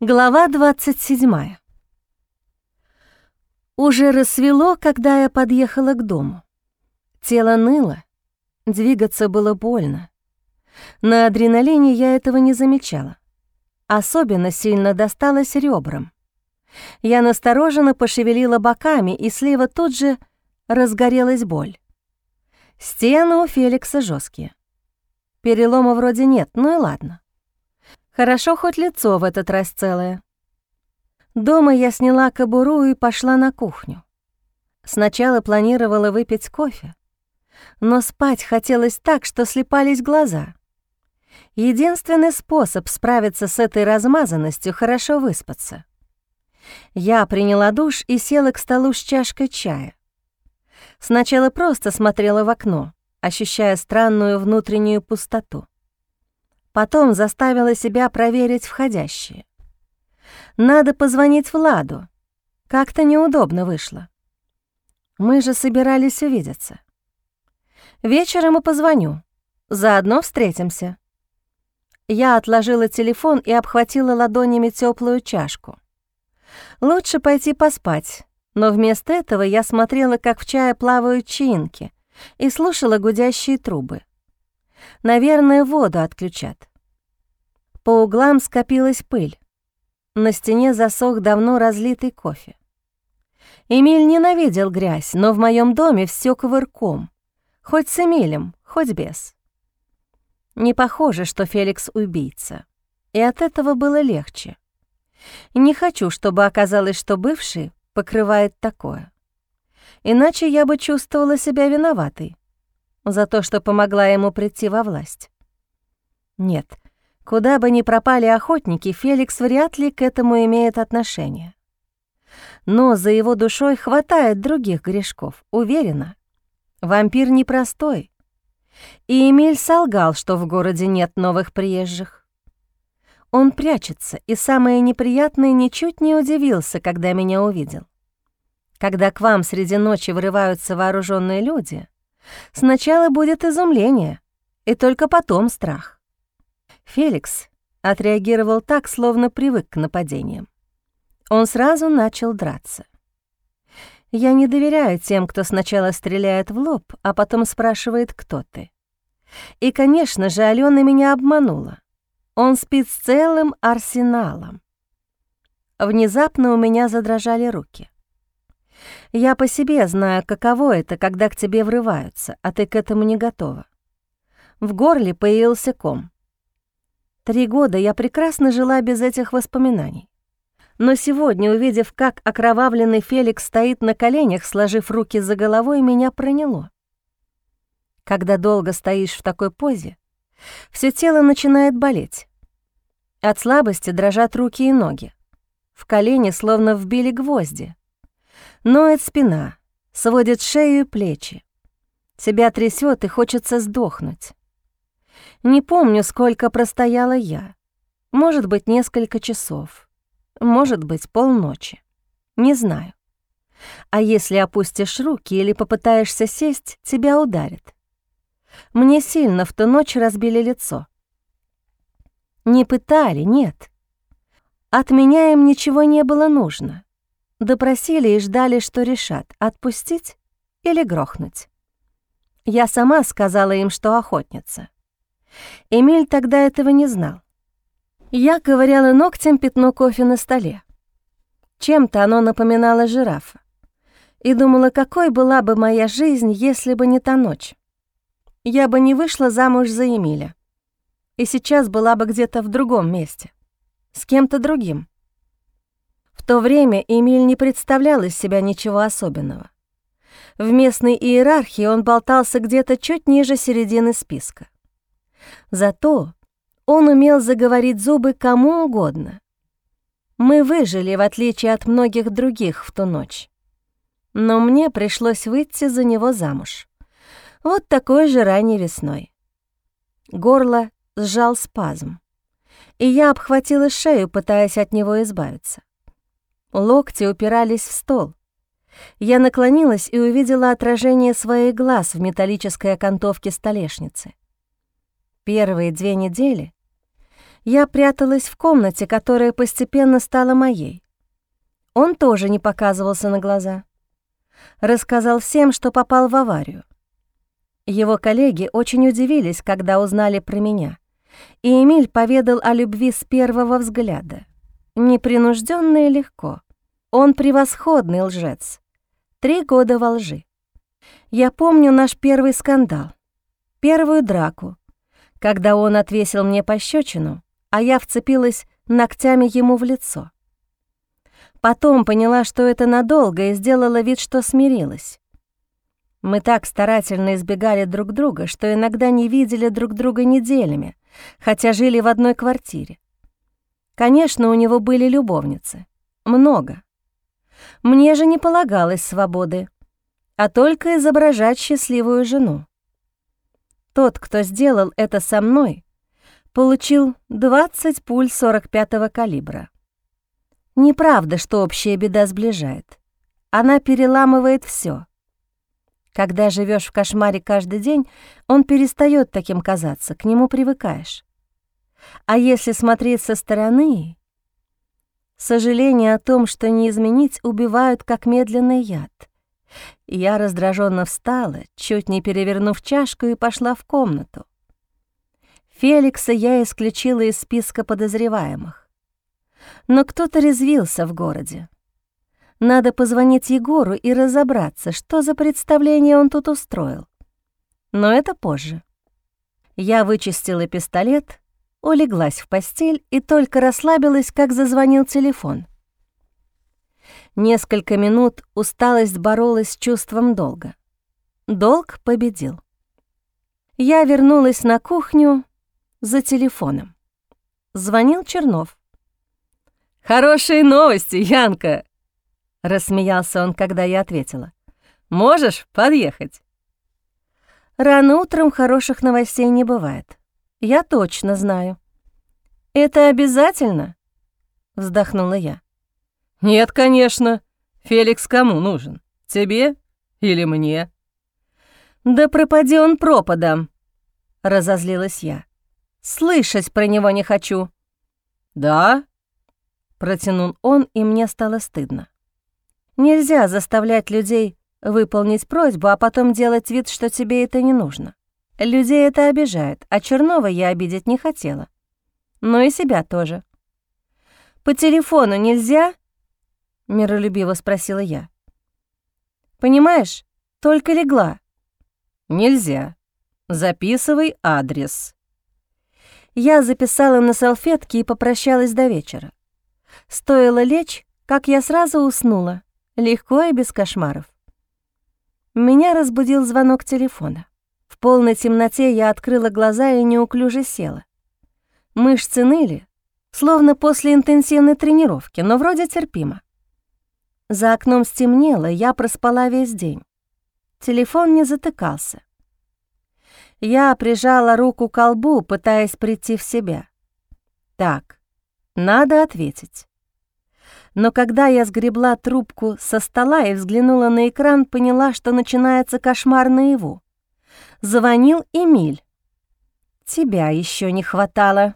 Глава 27. Уже рассвело, когда я подъехала к дому. Тело ныло, двигаться было больно. На адреналине я этого не замечала. Особенно сильно досталось ребрам. Я настороженно пошевелила боками, и слева тут же разгорелась боль. Стены у Феликса жесткие. Перелома вроде нет, ну и ладно. Хорошо хоть лицо в этот раз целое. Дома я сняла кобуру и пошла на кухню. Сначала планировала выпить кофе, но спать хотелось так, что слепались глаза. Единственный способ справиться с этой размазанностью — хорошо выспаться. Я приняла душ и села к столу с чашкой чая. Сначала просто смотрела в окно, ощущая странную внутреннюю пустоту. Потом заставила себя проверить входящие. Надо позвонить Владу. Как-то неудобно вышло. Мы же собирались увидеться. Вечером и позвоню. Заодно встретимся. Я отложила телефон и обхватила ладонями теплую чашку. Лучше пойти поспать, но вместо этого я смотрела, как в чае плавают чаинки, и слушала гудящие трубы. Наверное, воду отключат. По углам скопилась пыль. На стене засох давно разлитый кофе. Эмиль ненавидел грязь, но в моем доме все ковырком. Хоть с Эмилем, хоть без. Не похоже, что Феликс убийца. И от этого было легче. Не хочу, чтобы оказалось, что бывший покрывает такое. Иначе я бы чувствовала себя виноватой за то, что помогла ему прийти во власть. Нет, куда бы ни пропали охотники, Феликс вряд ли к этому имеет отношение. Но за его душой хватает других грешков, уверена. Вампир непростой. И Эмиль солгал, что в городе нет новых приезжих. Он прячется, и самое неприятное ничуть не удивился, когда меня увидел. Когда к вам среди ночи врываются вооруженные люди, сначала будет изумление, и только потом страх. Феликс отреагировал так, словно привык к нападениям. Он сразу начал драться. Я не доверяю тем, кто сначала стреляет в лоб, а потом спрашивает, кто ты. И, конечно же, Алена меня обманула. Он спит с целым арсеналом. Внезапно у меня задрожали руки. Я по себе знаю, каково это, когда к тебе врываются, а ты к этому не готова. В горле появился ком. Три года я прекрасно жила без этих воспоминаний. Но сегодня, увидев, как окровавленный Феликс стоит на коленях, сложив руки за головой, меня проняло. Когда долго стоишь в такой позе, все тело начинает болеть. От слабости дрожат руки и ноги. В колени словно вбили гвозди. Ноет спина, сводит шею и плечи. Тебя трясет и хочется сдохнуть. Не помню, сколько простояла я. Может быть, несколько часов. Может быть, полночи. Не знаю. А если опустишь руки или попытаешься сесть, тебя ударит. Мне сильно в ту ночь разбили лицо. Не пытали, нет. От меня им ничего не было нужно. Допросили и ждали, что решат, отпустить или грохнуть. Я сама сказала им, что охотница. Эмиль тогда этого не знал. Я ковыряла ногтем пятно кофе на столе. Чем-то оно напоминало жирафа. И думала, какой была бы моя жизнь, если бы не та ночь. Я бы не вышла замуж за Эмиля. И сейчас была бы где-то в другом месте. С кем-то другим. В то время Эмиль не представлял из себя ничего особенного. В местной иерархии он болтался где-то чуть ниже середины списка. Зато он умел заговорить зубы кому угодно. Мы выжили, в отличие от многих других в ту ночь. Но мне пришлось выйти за него замуж. Вот такой же ранней весной. Горло сжал спазм, и я обхватила шею, пытаясь от него избавиться. Локти упирались в стол. Я наклонилась и увидела отражение своих глаз в металлической окантовке столешницы. Первые две недели Я пряталась в комнате, которая постепенно стала моей. Он тоже не показывался на глаза. Рассказал всем, что попал в аварию. Его коллеги очень удивились, когда узнали про меня, и Эмиль поведал о любви с первого взгляда. Непринужденно и легко. Он превосходный лжец. Три года во лжи. Я помню наш первый скандал, первую драку, когда он отвесил мне пощечину, а я вцепилась ногтями ему в лицо. Потом поняла, что это надолго, и сделала вид, что смирилась. Мы так старательно избегали друг друга, что иногда не видели друг друга неделями, хотя жили в одной квартире. Конечно, у него были любовницы. Много. Мне же не полагалось свободы, а только изображать счастливую жену. Тот, кто сделал это со мной, получил 20 пуль 45-го калибра. Неправда, что общая беда сближает. Она переламывает все. Когда живешь в кошмаре каждый день, он перестает таким казаться, к нему привыкаешь. А если смотреть со стороны, сожаление о том, что не изменить, убивают как медленный яд. Я раздраженно встала, чуть не перевернув чашку, и пошла в комнату. Феликса я исключила из списка подозреваемых. Но кто-то резвился в городе. Надо позвонить Егору и разобраться, что за представление он тут устроил. Но это позже. Я вычистила пистолет, улеглась в постель и только расслабилась, как зазвонил телефон. Несколько минут усталость боролась с чувством долга. Долг победил. Я вернулась на кухню за телефоном. Звонил Чернов. «Хорошие новости, Янка!» — рассмеялся он, когда я ответила. «Можешь подъехать?» Рано утром хороших новостей не бывает. Я точно знаю. «Это обязательно?» — вздохнула я. «Нет, конечно. Феликс кому нужен? Тебе или мне?» «Да пропади он пропадом!» — разозлилась я. «Слышать про него не хочу». «Да? Протянул он, и мне стало стыдно. Нельзя заставлять людей выполнить просьбу, а потом делать вид, что тебе это не нужно. Людей это обижает, а Чернова я обидеть не хотела. Но и себя тоже. «По телефону нельзя?» — миролюбиво спросила я. «Понимаешь, только легла». «Нельзя. Записывай адрес». Я записала на салфетке и попрощалась до вечера. Стоило лечь, как я сразу уснула, легко и без кошмаров. Меня разбудил звонок телефона. В полной темноте я открыла глаза и неуклюже села. Мышцы ныли, словно после интенсивной тренировки, но вроде терпимо. За окном стемнело, я проспала весь день. Телефон не затыкался. Я прижала руку к колбу, пытаясь прийти в себя. Так, надо ответить. Но когда я сгребла трубку со стола и взглянула на экран, поняла, что начинается кошмар наяву. Звонил Эмиль. «Тебя еще не хватало»,